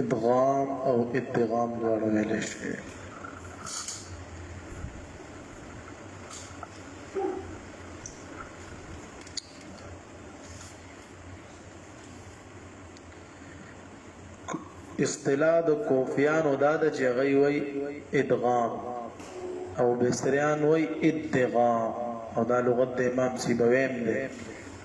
ادغام او ادغام دواړه ویل شي اصطلاح د کوفیانو دا د چې غي وي ادغام او بصریان وي ادغام او دا لغت د امام سیبویم دی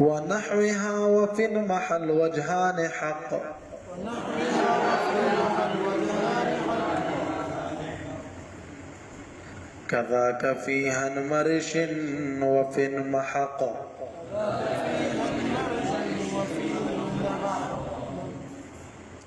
ونحوها وفي المحل وجهان حق ونحوها كذاك في هنمرش وفي محق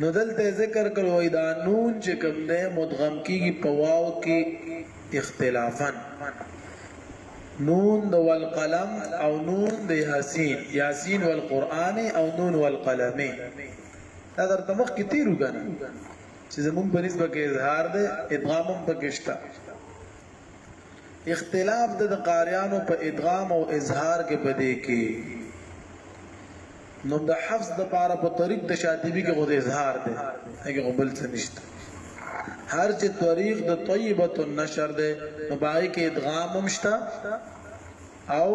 نو دلته ذکر کړو دا نون چې کوم ده مدغم کیږي په واو کې اختلافا نون د والقلم او نون د یاسین یاسین والقران او نون والقلم دا درته مخ کې تیرو کنه چې زمون په نسبت کې اظهار ده ادغام هم پکې شته اختلاف د د قاریانو په ادغام او اظهار کې پدې کې نو د حفظ د پاره په طریق د شاطبی کې غوډه اظهار ده هغه غبل څه نشته هر چې طریق د طیبه النشر ده نو باقي کې ادغام هم شته او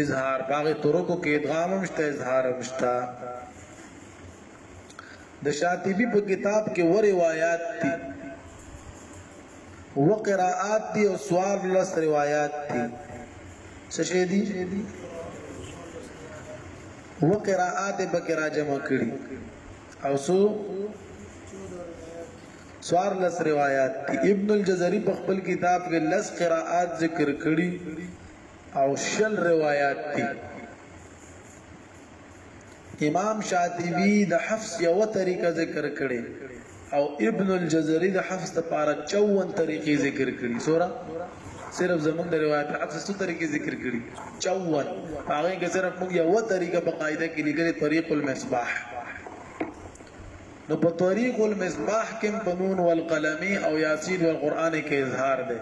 اظهار باغ طرقو کې ادغام هم شته اظهار هم شته د شاطبي په کتاب کې و روایات دي و قراءات دي او سوار لس روایات دي څه شي دي و قراءات به کرا جمع کړي او سو سوار لس روایات دی ابن الجزری په خپل کتاب کې لس قراءات ذکر کړي او شل روایات دي امام شاطبی د حفظ یو طریقه ذکر کړي او ابن الجزري د حفظ لپاره 54 طریقې ذکر کړي سوره صرف زمونږ د روایت حفظ څو طریقې ذکر کړي 54 هغه کې صرف موږ یو طریقه په قاعده کې لیکلې طریق المصباح نو په طریق المصباح کې په نون والقلمي او یاسین والقران کې اظهار ده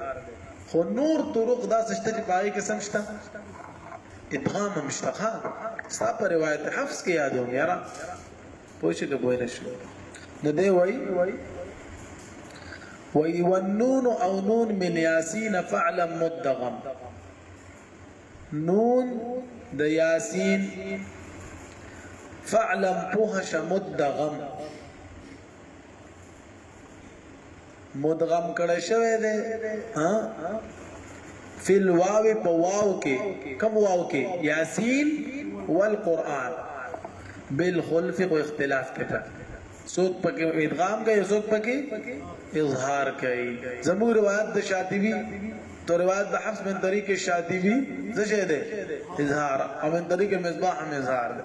خو نور طرق دا سشته چې پای کې سمشته ادغام هم شته ښا ستا په روایت حفظ کې یادوم یاره پوه شي که پوه نه شي نو دی وایي وایي والنون او نون من یاسین فعلا مدغم نون د یاسین فعلا پوه شه مدغم مدغم کړی شوی دی ها فی الواو په واو کې کوم واو کې یاسین والقران بالخلف کو اختلاف کې پک څوک پکې ادغام کوي څوک پکې اظهار کوي زموږ روایت د شاطبی تو روایت د حفص بن طریق شاطبی څه شه ده اظهار او من طریق مصباح هم اظهار ده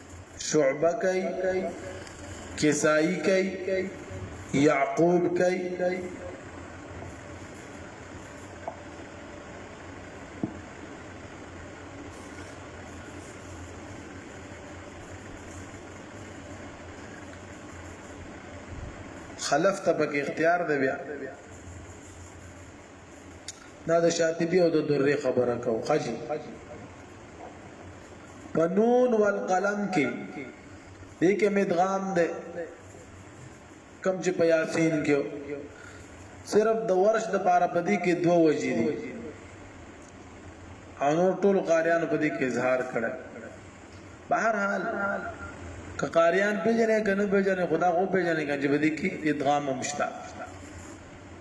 شعبه کوي کسائی کوي یعقوب کوي خلف ته پکې اختیار دی بیا دا د شاطبی او د درې خبره کو خجی پنون والقلم کې دې کې مدغام ده کم چې په یاسین کې صرف د ورش د پاره پدی کې دوه وجې دي او نور ټول قاریان پدی کې اظهار کړه بهر حال که قاریان پیژنې کنه پیژنې خدا خو پیژنې کنه چې پدی کې ادغام مشتا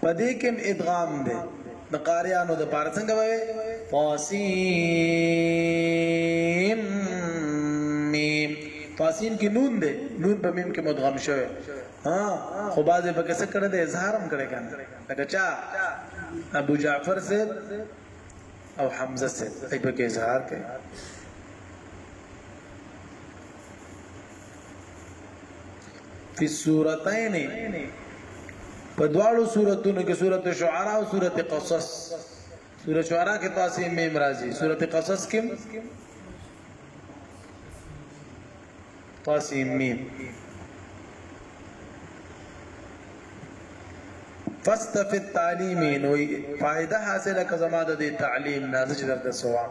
په دې کې ادغام دی د قاریانو د پاره څنګه وایي فاسیم میم فاسیم کې نون دی نون په میم کې مدغم شوی ها خو بازه په کیسه کړه د اظهار هم کړی کنه لکه چا ابو جعفر سے او حمزه سے په کې اظهار کوي فی السورتین په دواړو سوراتونو کې سورۃ شعراء او سورۃ قصص سورۃ شعراء کې تاسو میم راځي سورۃ قصص کې تاسو میم فاستفد تعلیمی نو فائدہ حاصله کزما د تعلیم نازج درته سوال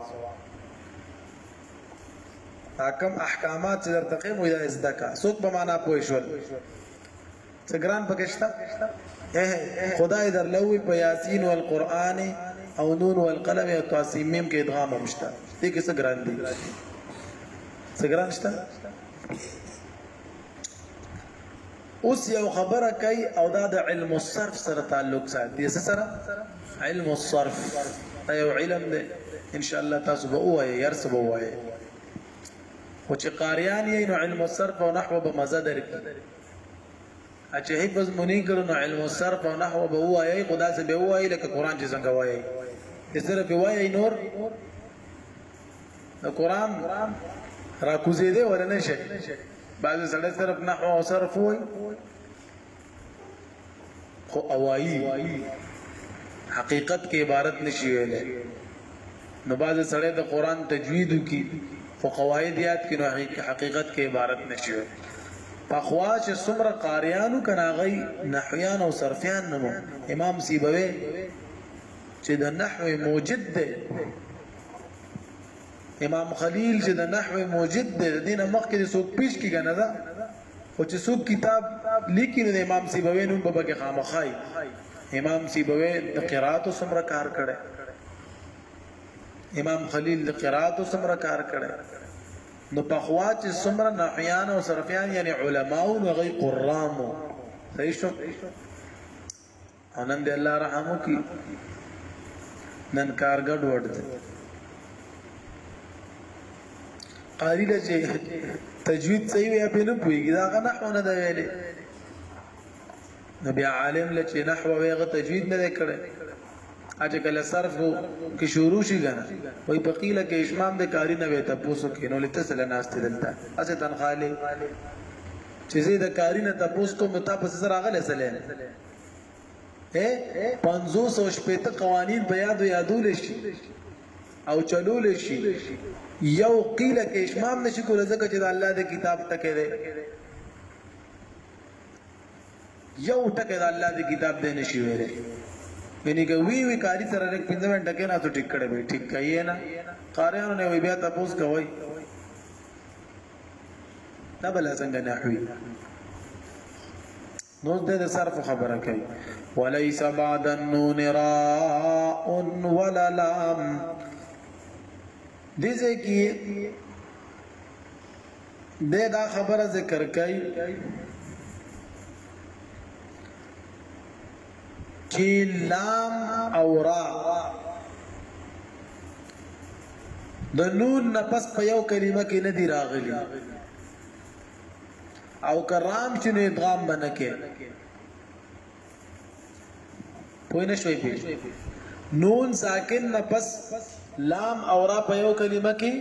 اکم احکامات چې درته کوم وي دا زده کا څوک په معنا پوه شول څه ګران پکې شته خدای درلوي په یاسین او القرآن او نون او القلم او تاسیم میم کې ادغام هم شته دې کې څه ګران دي څه ګران شته اوس یو خبره کوي او دا د علم الصرف سره تعلق ساتي څه سره علم الصرف دا یو علم دی ان شاء الله تاسو به وایي هر څه به وایي خو چې قاریان یې نو علم الصرف او نحو به مزه درکړي چې حفظ مونږ کړو نو علم الصرف او نحو به وایي خدا سي به وایي لکه قران چې څنګه وایي چې سره به وایي نور نو قران را کوزې دی ورنه شي بعضې سړی صرف نحو او صرف وای خو اوایی حقیقت کې عبارت نشي ویلې نو بعضې سړی د قران تجوید کی خو قواعد یاد کینو حقیقت کې عبارت نشي ویلې پخوا چې څومره قاریانو کناغي نحویان او صرفیان نو امام سیبوی چې د نحو موجد دی امام خلیل چې د نحو موجد دی د دینه مخکې د څوک پیش کې کنه دا خو چې څوک کتاب لیکي نو د امام سیبوی نوم په کې خامخای امام سیبوی د قرات سمره کار کړي امام خلیل د قرات سمره کار کړي نو په خوا چې سمره نحیان او صرفیان یعنی علما او غي قرام صحیح شو او نن دی الله رحم وکړي نن کار ګډ وډ دی قاری له چې تجوید صحیح وي په نه پويږي دا غنه نه دی ویلي نبي عالم له چې نحو ویغه تجوید نه کړي اجه کله صرف کې شروع شي غنه وای په قیله کې اشمام د کاری نه وي تاسو کې نو لته سره ناشته دلته اسه تنخاله چې زه د کاری نه تاسو کوم تاسو سره غلې سلام اے پنځوس او شپېته قوانین په یادو یادول شي او چلول شي یو قیل کې اشمام نشي کولای ځکه چې د الله د کتاب ټکی دی یو ټکی د الله د کتاب دی نشي ویلی یعنی که وی وی کاری سره لږ پنځه منټه کې نه ته ټیک کړی به ټیک کوي نه قاریانو نه وی بیا تاسو کوي دا بل څنګه نه وی نو د صرف خبره کوي وليس بعد النون راء ولا لام دې ځکه د دا خبره ذکر کوي چې لام او را د نون نه پس په یو کلمه کې نه دی راغلی او که رام چې نو ادغام به نه کې پوه نه شوي پوه نون ساکن نه پس لام او را په یو کلمه کې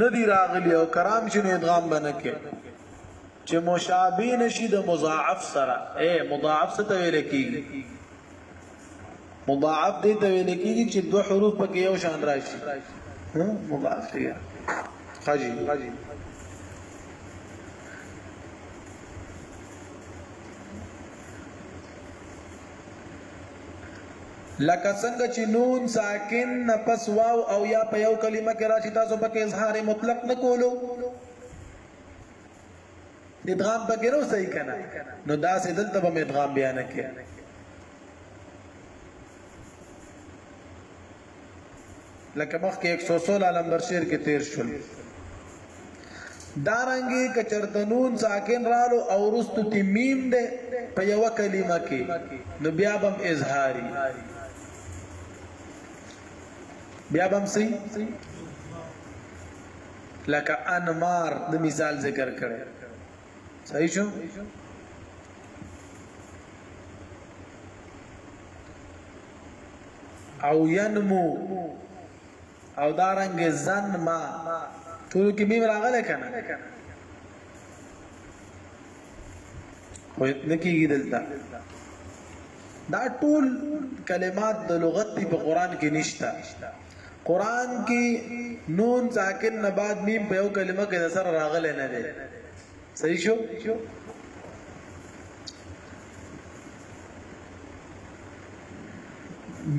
نه دی راغلی او کرام چې نو ادغام به نه کې چې مشابه نشي د مضاعف سره اے مضاعف څه ته ویل کېږي مضاعف دې ته ویل کېږي چې دوه حروف پکې یو شان راشي ها مضاعف دی حاجی لکه څنګه چې نون ساکن نه پس واو او یا په یو کلمه کې راشي تاسو پکې اظهار مطلق نه کولو ادغام پکې نو صحیح کنه نو دا سه دلته به ادغام بیا نه کې لکه مخ کې 116 نمبر شعر کې تیر شول دارنګي کچرتنون ساکن رالو او رست تمیم ده په یو کلمه کې نو بیا بم اظهاری بیا بم سي لکه انمار د مثال ذکر کړي صحیح شو او ينمو او دارنګ زن ما ټول کې میم راغله کنه خو نه کېږي دلته دا ټول کلمات د لغت په قران کې نشته قران کې نون ساکن نه بعد میم په یو کلمه کې سر راغلی نه دی صحیح شو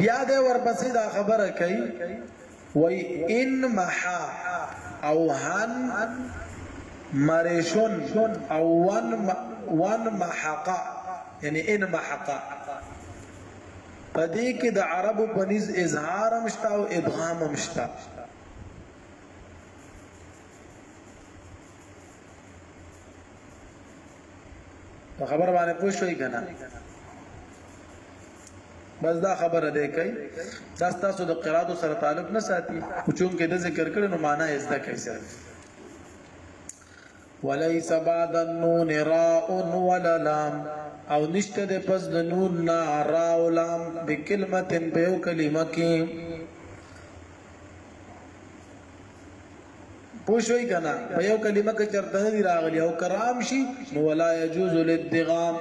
بیا د ورپسې دا خبره کوي وای ان محا او هن مرشون او ون ون محقا یعنی ان محقا په دې کې د عربو په نيز اظهار هم شته او ادغام هم شته په خبر باندې پوه شوي کنه بس دا خبره ده کوي دا تاسو د قرات سره تعلق نه ساتي چې کوم کې د ذکر کړي نو معنا یې زده کوي وليس بعد النون راء ولا لام او نشته د پس د نون نا را او لام د کلمت په یو کلمه کې پوښوي کنه په یو کلمه کې چرته نه راغلی او کرام شي نو ولا يجوز للادغام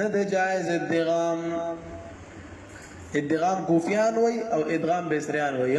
نه د جائز ادغام ادغام کوفیان وای او ادغام بصریان وای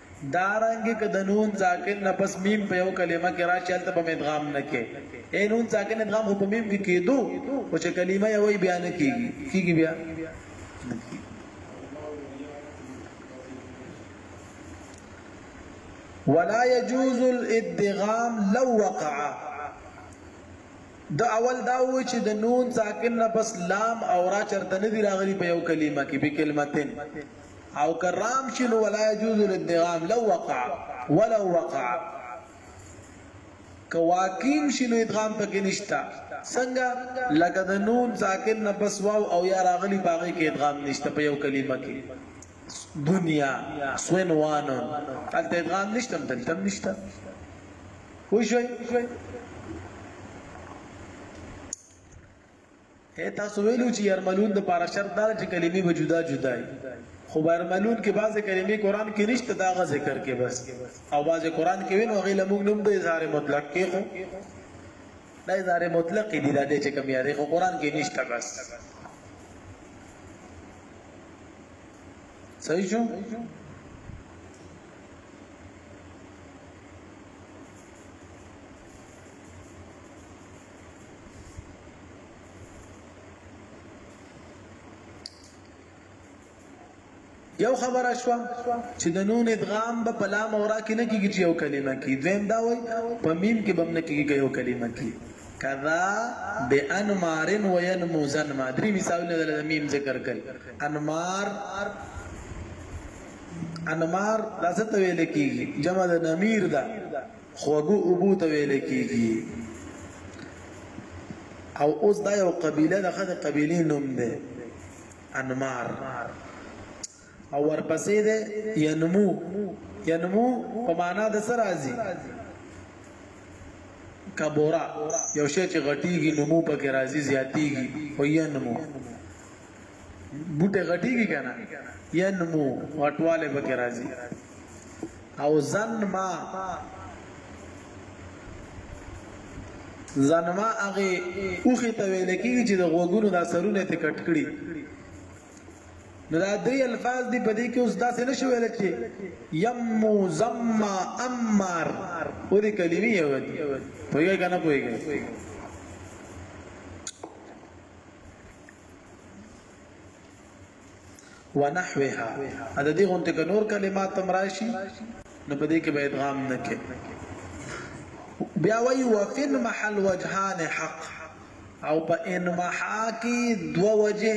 دارنګه که د نون ساکن نه پس میم په یو کلمه کې راشي هلته به ادغام نه کې اے نون ساکن ادغام خو په میم کې کېدو او چې کلمه یې وای بیا نه کېږي کېږي بیا ولا يجوز الادغام لو وقع د اول دا و چې د نون ساکن نه پس لام او را چرته نه دی راغلی په یو کلمه کې په کلمتين او که رام شي نو ولا يجوز الادغام لو وقع ولو وقع که واقیم شي نو ادغام پکې نشته څنګه لکه د نون ساکن نه بس واو او یا راغلی باغې کې ادغام نشته په یو کلمه کې دنیا سوینوان هلته ادغام نشته دلته نشته وشوي اے تاسو ویلو چې یرملون د پاره شرط دا چې کلمې به جدا جدا وي خو یرملون کې بعضې کلمې قران کې نشته دا غ ذکر کې بس او بعضې قران کې وینو غي لمون نوم د اظهار مطلق کې خو دا اظهار مطلق دی دا چې کوم یاري خو قران کې نشته بس صحیح شو یو خبره شو چې د نون ادغام به په لام او را کې نه کېږي چې یو کلمه کې دویم دا وای په میم کې به نه کېږي یو کلمه کې کذا بانمار وينمو زنما درې مثالونه د میم ذکر کړي انمار انمار دا څه ته ویل کېږي جمع د نمیر ده خوږو اوبو ته ویل کیږي او اوس دا یو قبیله ده خدای قبیله نوم ده انمار او ورپسې ده ینمو ینمو په معنا د سر راځي کبورا یو شی چې غټیږي نمو پکې راځي زیاتیږي او ینمو بوټه غټیږي کنه ینمو غټواله پکې راځي او زنما زنما هغه اوخه ته ویل کیږي چې د غوګونو د اثرونه ته کټ کړي نو دا درې الفاظ دی په دې کې اوس داسې نشو ویل چې یمو زما امر او دې کلمې یو دي په یوه کنه پويږي ونحوها دا دې غونډه کې نور کلمات هم راشي نو په دې کې به ادغام نه کې بیا وی وفن محل وجهان حق او په ان محا کې دو وجه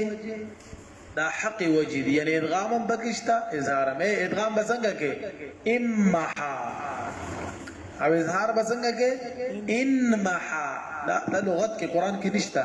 دا حق وجه دي یعنی ادغام هم بکشتا اظهار مې ادغام بسنګ کې ام محا او اظهار بسنګ کې ان محا دا لغت کې قران کې نشتا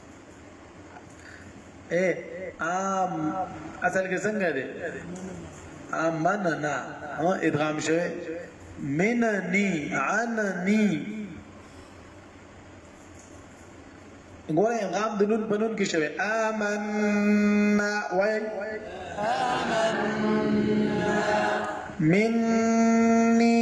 اے ام اصل کې څنګه دی امننا او ادغام شوی مننی عننی ګوره ادغام د نون په نون کې شوی امننا وای امننا مننی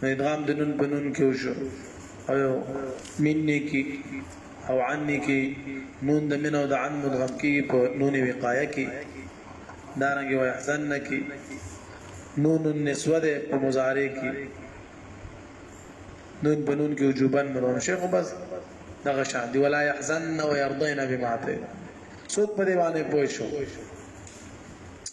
نو ادغام د نون په نون کې وشو او یو مین نیکی او عن نیکی نون د من او د عن مدغم کیږي په نون وقایه کې دارنګ و احزن نکی نون النسوه ده په مضارع کې نون په نون کې وجوبن مدغم شیخ بس دغه شان دی ولا يحزن ويرضين بما ته څوک په دی باندې پوه شو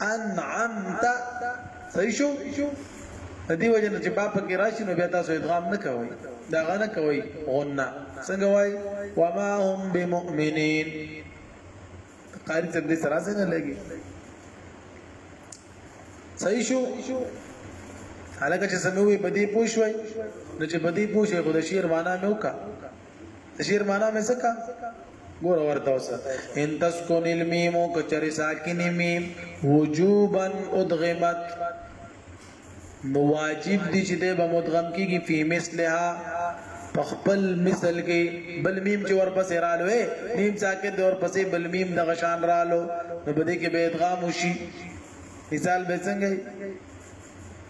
انعمت صحیح شو د دې وجه نه چې با په کې راشي نو بیا تاسو ادغام نه کوي دا غنه کوي غنه څنګه وای وما هم بمؤمنین قاری څنګه سره څنګه لګي صحیح شو حالکه چې سموي بدی پوښوي نو چې بدی پوښوي خو د شعر معنا مې وکړه زیر معنا مې ځکه ګور ورته اوس ان تسكن الميم کچری ساکن میم وجوبا ادغمت نو واجب دي چې د به مدغم کیږي فی مثلها خپل مثل کې بل میم چې ورپسې رالو میم ساکن د ورپسې بل میم د غشان رالو نو بده کې به ادغام وشي مثال به څنګه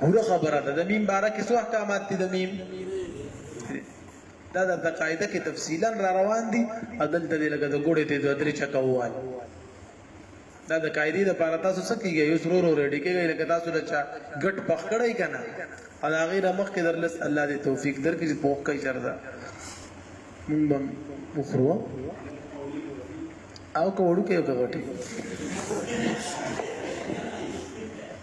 پوره خبره ده د میم باره کې څو احکامات دي د میم دا د قاعده کې تفصیلا را روان دي عدل ته لګه د ګوړې ته دوه درې چکه ووال دا د قاعده د پاره تاسو څه کیږي یو سرور اور ډی کیږي لکه تاسو د چا ګټ پخ کړی کنه او دا غیر مخ کې درلس الله دې توفیق درکړي چې پوخ کوي چرته مونږ به وخورو او کوړو کې وګټي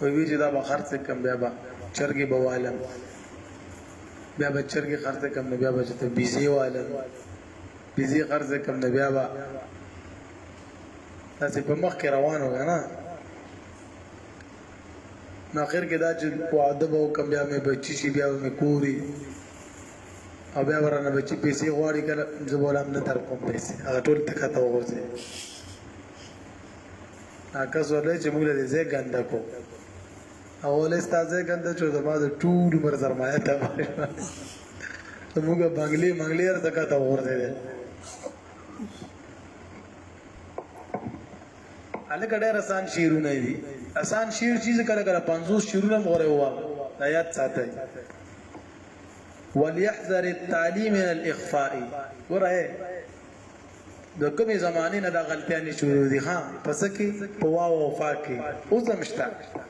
وی وی چې دا به خرڅ کم بیا به چرګې به والم بیا به چرګې خرڅ کم نه بیا به چې ته بیزې والم بیزې خرڅ کم نه بیا به داسې په مخ کې روان وګا نه نو اخر کې دا چې په ادب او کم بیا مې بچی شي بیا مې کوري او بیا ورنه بچی پیسې غواړي کله زه بولم نه تر کوم پیسې هغه ټول تکته وغورځي ناکس ولې چې موږ دې زه ګنده کو او ولې ستاسو ګنده چې زما د ټول عمر سرمایه ته وایي ته موږ بنگلې منګلې هر ځکه ته ورته دي الګ ډېر آسان شیرونه دي آسان شیر چیز کله کله 50 شیرونه مغره هوا دا یاد ساتي وليحذر التعليم من الاخفاء ورای د کومې زمانې نه دا غلطیانې شروع دي ها په څه کې په واو او فا کې اوس هم شته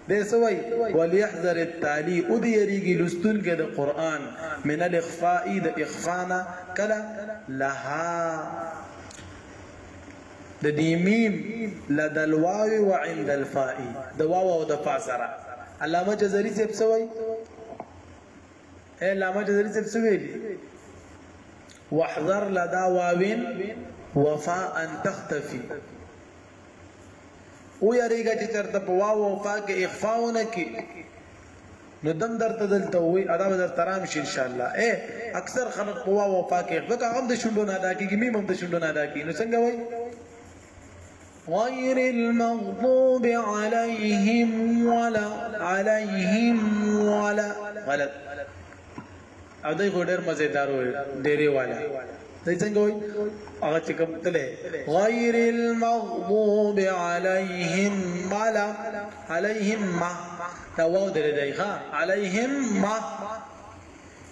دی څه وایي وليحذر التالي ودیریږي لوستونکی د قرآن من الاخفاء د اخفا نه کله لها د دې میم لدى الواو وعند الفاء د واو او د فا سره علامه جزري څه وایي اے علامه جزری صاحب څه ویلي واحذر لدا واوین وفا ان تختفي او یریګه چې چرته په واو وفا کې اخفاونه کې نو دم درته دلته وي ادا به درته رام شي ان شاء الله اے اکثر خلک په واو وفا کې ځکه هم د شوندو نه ادا کیږي میم هم د شوندو نه ادا کیږي نو څنګه وایي غير المغضوب عليهم ولا عليهم ولا غلط او دای خو ډېر مزیدار وي ډېری والا دای څنګه وي هغه چې کوم تله غیر المغضوب علیهم مالا علیهم ما دا واو درې دی ښا علیهم ما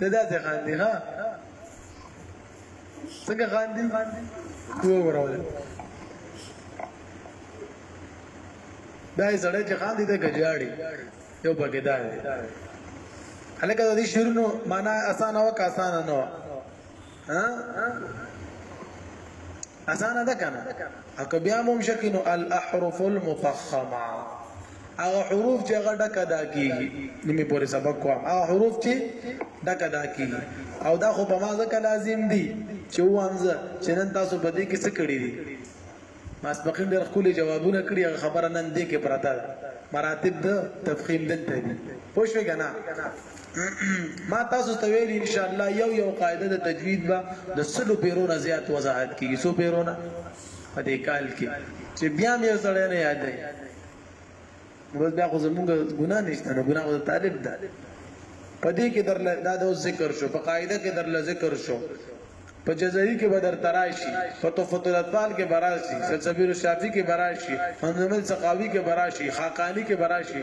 ده ده ده خاندي ها څنګه خاندي کوه وراوله دا یې سړی چې خاندي ده ګجاړي یو پکې دا دی هلکه د دې شعرونو معنا اسانه وه که اسانه نه وه ها اسانه ده کنه اک بیا مون شکی نو الاحرف المفخمه هغه حروف چې هغه ډکه دا کیږي نیمه پورې سبق کوم هغه حروف چې ډکه دا کیږي او دا خو په ما ځکه لازم دي چې وانځه چې نن تاسو په دې کې څه کړی دي ماسپښين ډير ښکلي جوابونه کړي هغه خبره نن دې کې پرته ده مراتب د تفخيم دلته دي پوه شوې کنه ما تاسو ته ویل ان شاء الله یو یو قاعده د تجوید با د سلو پیرونه زیات وضاحت کیږي سو پیرونه په دې کال کې چې بیا مې زړه نه یادای نو بیا خو زمونږ ګناه نشته نو ګناه خو د طالب ده په دې کې در دا د ذکر شو په قاعده کې در ذکر شو په جزایي کې بدر تراشي په تحفۃ الاطفال کې براشي سلسبیل شافعي کې براشي منظومه سقاوي کې براشي خاقانی کې براشي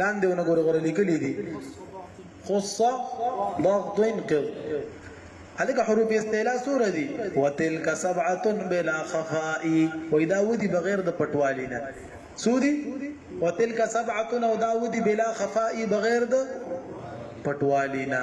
لاندې ونه ګوره ګوره لیکلي دي خص ضغط انقض هلکه حروف استعلا سوره دي وتلک سبعه بلا خفاء وېدا ودی بغیر د پټوالی نه سودی وتلک سبعه او دا ودی بلا خفاء بغیر د پټوالی نه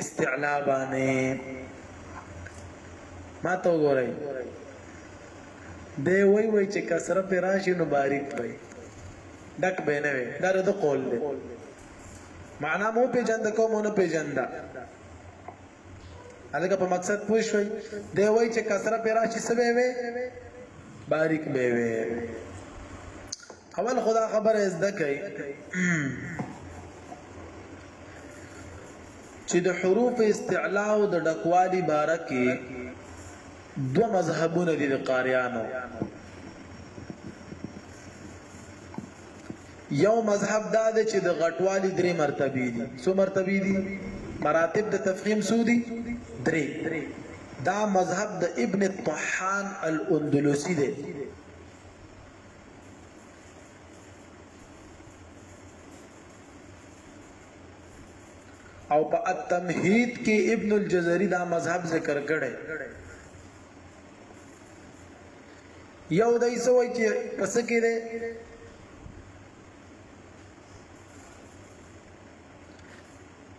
استعلا باندې ما ته وګورئ دی وای وای چې کسره پر راشي نو باریک وای ډک به نه وي دا د قول دی معنا مو پیجند کوم نه پیجند هغه په مقصد پوه شوي دی وای چې کسره پر راشي سبه وي باریک به وي اول خدا خبر از ده کوي چې د حروف استعلاء او د ډکوالي باره کې دوه مذهبونه دي د قاریانو یو مذهب دا دی چې د غټوالي درې مرتبه دي څو مرتبه دي مراتب د تفخیم سودی درې دا مذهب د ابن الطحان الاندلسی دی او په التمهید کې ابن الجزری دا مذهب ذکر کړي یو دای سوې چې پس کې ده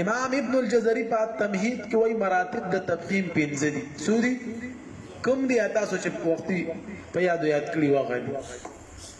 امام ابن الجزري په تمهید کې وایي مراتب د تفهیم پنځه دي سوري کوم دي تاسو چې وختي په یاد یاد کړی واغلی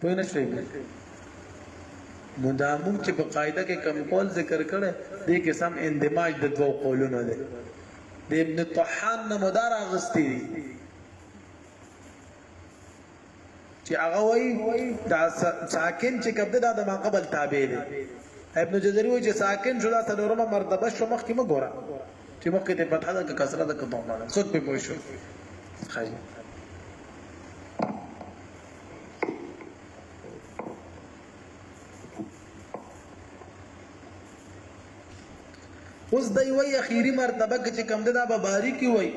پوه نه شئ نو دا موږ چې په قاعده کې کم قول ذکر کړي دې کې سم اندماج د دوو قولونو دی د ابن طحان نه مدار اغستی دي چې هغه وایي دا ساکن چې کبد دا د ما قبل تابع دی ابن جزري وایي چې ساکن شو دا څلورمه مرتبه شو مخکې مګوره چی مخکې ته فتحه ده که کسره ده که ضمه ده څوک پې پوه شو خیر اوس دی وی اخیری مرتبه کې چې کم ده دا به باریکی وی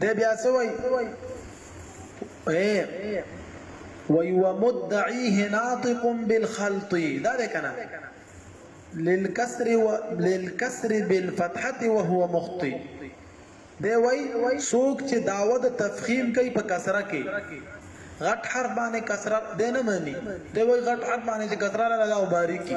دی بیا څه وای وی ومدعيه ناطق بالخلط دا ده کنه للكسر و... للكسر بالفتحه وهو مخطي دی وای سوق چې داوه د تفخیم کوي په کسره کې غټ حرف باندې کسره دی نه مانی دی وای غټ حرف باندې چې کسره لګاو باریکی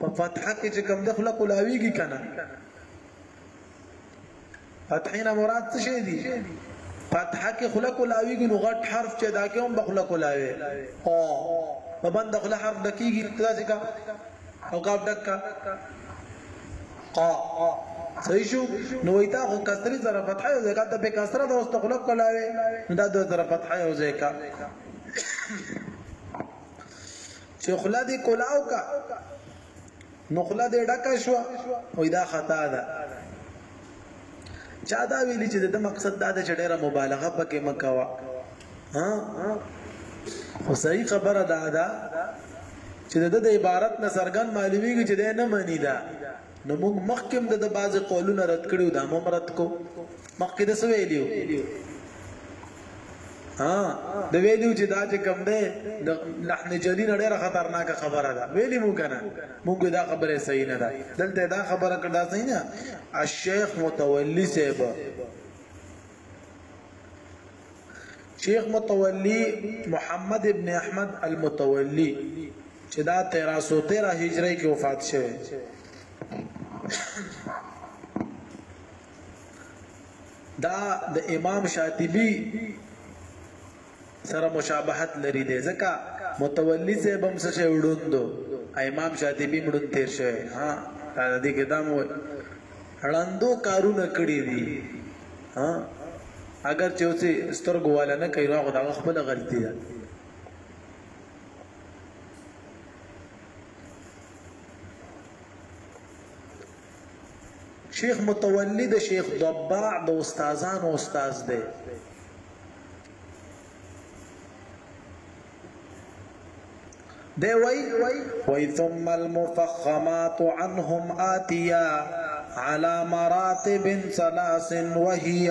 په فتحه کې چې کوم د خله کولاویږي کنه فتحه نه مراد څه شي دي فتحه کې خله کولاویږي نو غټ حرف چې دا کې هم بخله کولاوي او په بند خله حرف دکیږي تاسو کا او کا دکا قا صحیح شو نو ایتا خو کسری سره فتحه یو ځای کا ته په کسره د واست خله کولاوي دا د سره فتحه یو ځای کا چې خله دې کولاو کا نو خله دې ډکه شو او دا خطا ده چا دا ویلي چې د مقصد دا ده چې ډېره مبالغه پکې مکوا ها خو صحیح خبره ده دا چې د د عبارت نه سرګن معلومیږي چې دا نه مانی دا نو موږ مخکې د بعض قولونو رد کړو دا مم رد کو مخکې د سویلیو ها د ویلیو چې دا چې کم دی د لحن جلی نه ډیره خطرناکه خبره ده ویلی مو کنه مونږ دا خبره صحیح نه ده دلته دا خبره کړه صحیح نه الشیخ متولی صاحب شیخ متولی محمد ابن احمد المتولی چې دا 1313 هجری کې وفات شوی دا د امام شاطبی سره مشابهت لري دی ځکه متولی سے بم څه شي وډوندو امام شاطبی مړون تیر شوی ها دا دې کې دام وای اړاندو کارونه کړی دي ها اگر چې اوسې سترګو والا نه کوي نو دا خپل غلطي ده شیخ متولی د شیخ ضباع د استادانو استاد دی دی وای وای ثم المفخمات عنهم آتیا على مراتب ثلاث وهي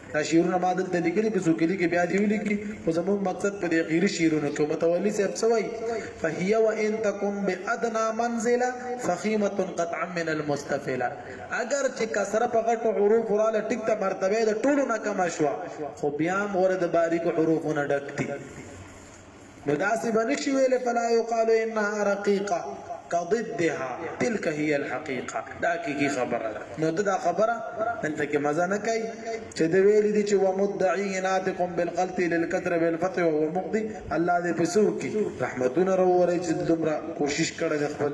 دا شعرونه ما دلته لیکلي په څوکیلي کې بیا دې ولیکي خو زموږ مقصد په دې قیري شعرونو کې متولي صاحب څه وایي فهیه و ان تکن بادنا منزله فخیمه قد عمن المستفله اګر چې کسره په غټو حروف راله ټیک ته مرتبه د ټولو نه کمه شوه خو بیا هم غوره د باریکو حروفو نه ډک دي نو داسې به نشي ویلی فلا یقال انها رقیقه کضدها تلک هي الحقیقه دا حقیقي خبره ده نو دا خبره دلته کې مزه نه کوي چې د ویل دي چې ومدعي ناتقم بالقلت للكثر بالفتح وهو مقضي الله دې په سو کې رحمتونه وروړي چې دومره کوشش کړي خپل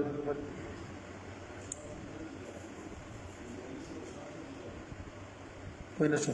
پوه نه شو